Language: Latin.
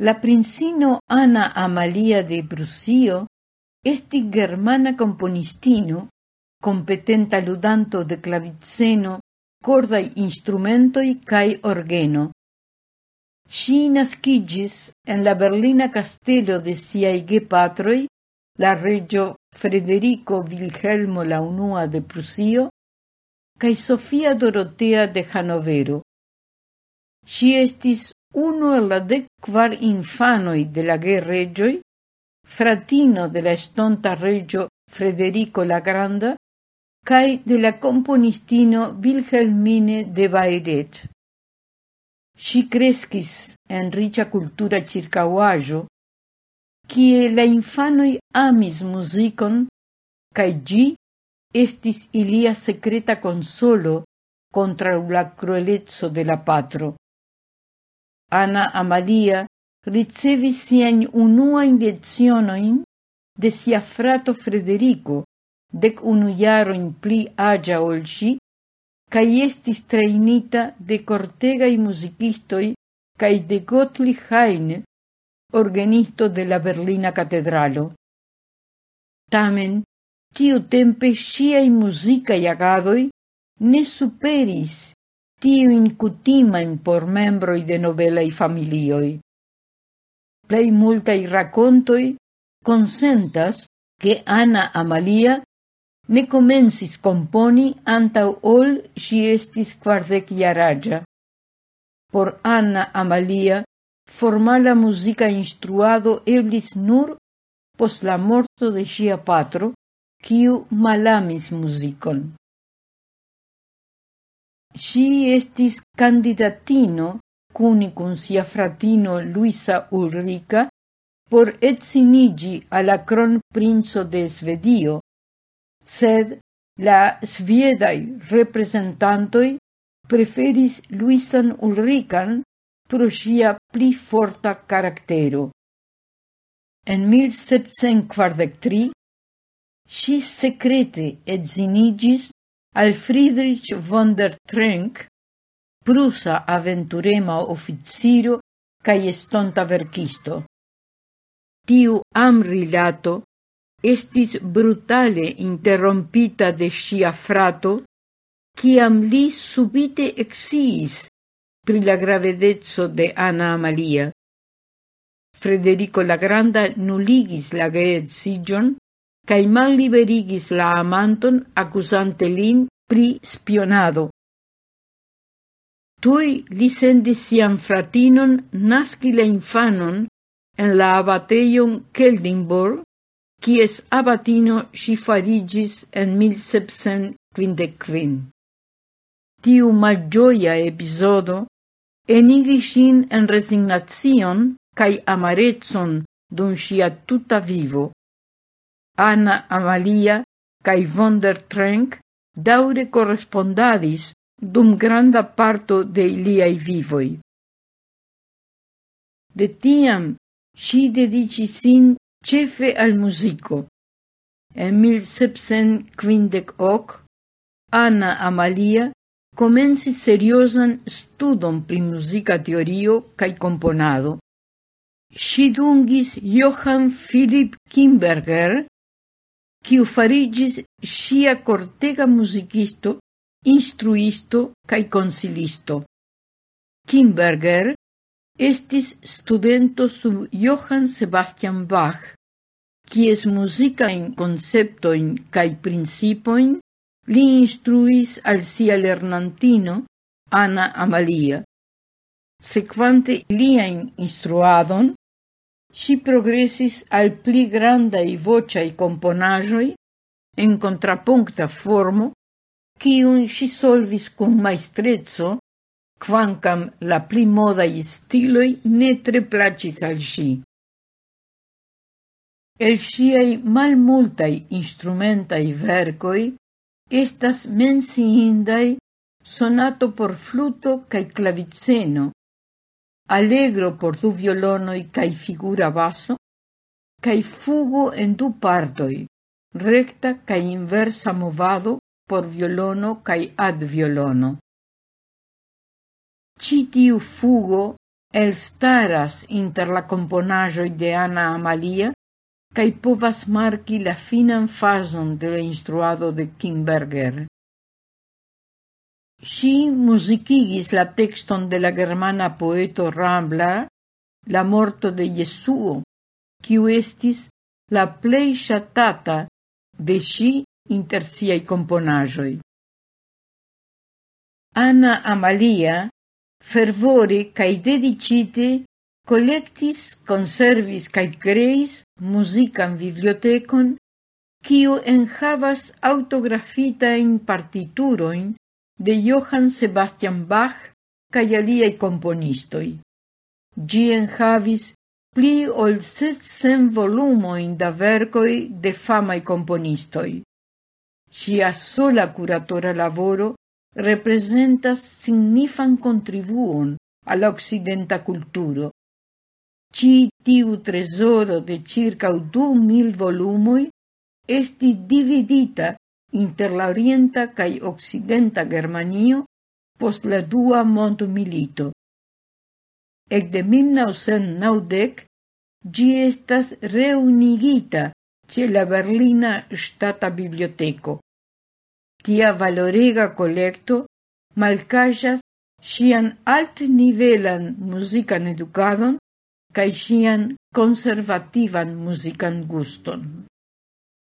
La princino Ana Amalia de Brusio esti germana componistino, competenta ludanto de claviceno, cordai instrumentoi cae orgeno. Si nascigis en la Berlina Castello de siai gepatroi, la regio Frederico Wilhelmo la Unua de Prusio, cae Sofia Dorotea de Hanovero. Si estis uno el la decquar infanoi de la guerregioi, fratino de la estonta regio Frederico la Granda, cae de la componistino Wilhelmine de Bayreuth. Si crescis en richa cultura circauajo, kie la infanoi amis musicon, cae gi estis ilia secreta consolo contra la cruelezzo de la patro. Ana Amalia ricevis sian unuain lezionoin de sia frato Frederico, dec unu jaroin pli agia ol ŝi, kaj estis trainita de cortegai musicistoi cae de Gottlieb Heine, organisto de la Berlina Catedralo. Tamen, tiu tempe ŝiaj musicai agadoi ne superis tiuin cutimain por membroi de nobelai familioi. Plei multai racontoi consentas che Anna Amalia ne comensis componi antau ol si estis quardec iaragia. Por Anna Amalia formala musica instruado eblis nur pos la morto de sia patro, quiu malamis musicon. Si estis candidatino, cuni cun sia fratino Luisa Ulrica, por etsinigi alla cron princo de Svedio, sed la sviedai representantoi preferis Luisan Ulrican pro sia pli forta caractero. En 1743 si secrete etsinigis al Friedrich von der Trenck, prusa aventurema officiro cae estonta verkisto. Tiu amrilato estis brutale interrompita de sia frato, ciam li subite exiis pri la gravedezzo de Ana Amalia. Frederico la Granda nuligis la geedziĝon cae malliberigis la amanton accusante lin pri spionado. Tui li sendis sian fratinon nasci la infanon en la abateion Keldinborg, quies abatino si farigis en 1755. Tiu maggioia episodo enigis sin en resignazion cae amarezzon dum sia tuta vivo. Anna Amalia cae von der Trenck daure correspondadis dum granda parto de iliai vivoi. De tiam si dediĉis sin cefe al musico. En 1758 Anna Amalia komencis seriosan studon pri musica teorio cae componado. Si dungis Johann Philipp Kimberger quiu farigis sia cortega musicisto, instruisto cae consilisto. Kimberger estis studento sub Johann Sebastian Bach, kies in conceptoin cae principoin li instruis al sia lernantino Anna Amalia. Sequante liain instruadon, si progressis al pli grandai vociai componajoi, en contrapuncta formo, kiun si solvis cum maestrezzo, quancam la pli modai stiloi ne tre placis al si. El siei mal multai instrumentai vercoi, estas menciindaj sonato por fluto cae claviceno, allegro por du violonoi cae figura basso, cae fugo en du partoi, recta cae inversa movado por violono cae ad violono. Citiu fugo elstaras inter la componajoi de Ana Amalia cae povas marchi la finan fason de la instruado de Kimberger. Si musicigis la texton de la germana poeto Rambla, La morto de Jesuo, quiu estis la plei chatata de si inter siai componajoi. Anna Amalia fervore kaj dediĉite kolektis, conservis kaj kreis muzikan bibliotekon, kiu enhavas aŭtografitajn partituroin de Johann Sebastian Bach cae aliei componistoi. Gi enhavis pli ol setcent volumoin da vercoi de famaj componistoi. Sia sola curatora lavoro representas signifan contribuon al occidenta culturo. Ci tiu tresoro de circa du mil volumoi esti dividita inter la orienta cae occidenta Germanio post la dua mondmilito. Ekde 1990 gi estas reunigita ce la Berlina Stata Biblioteko. Tia valorega kolekto xian alt nivelan musican educadon cae xian conservativan musican guston.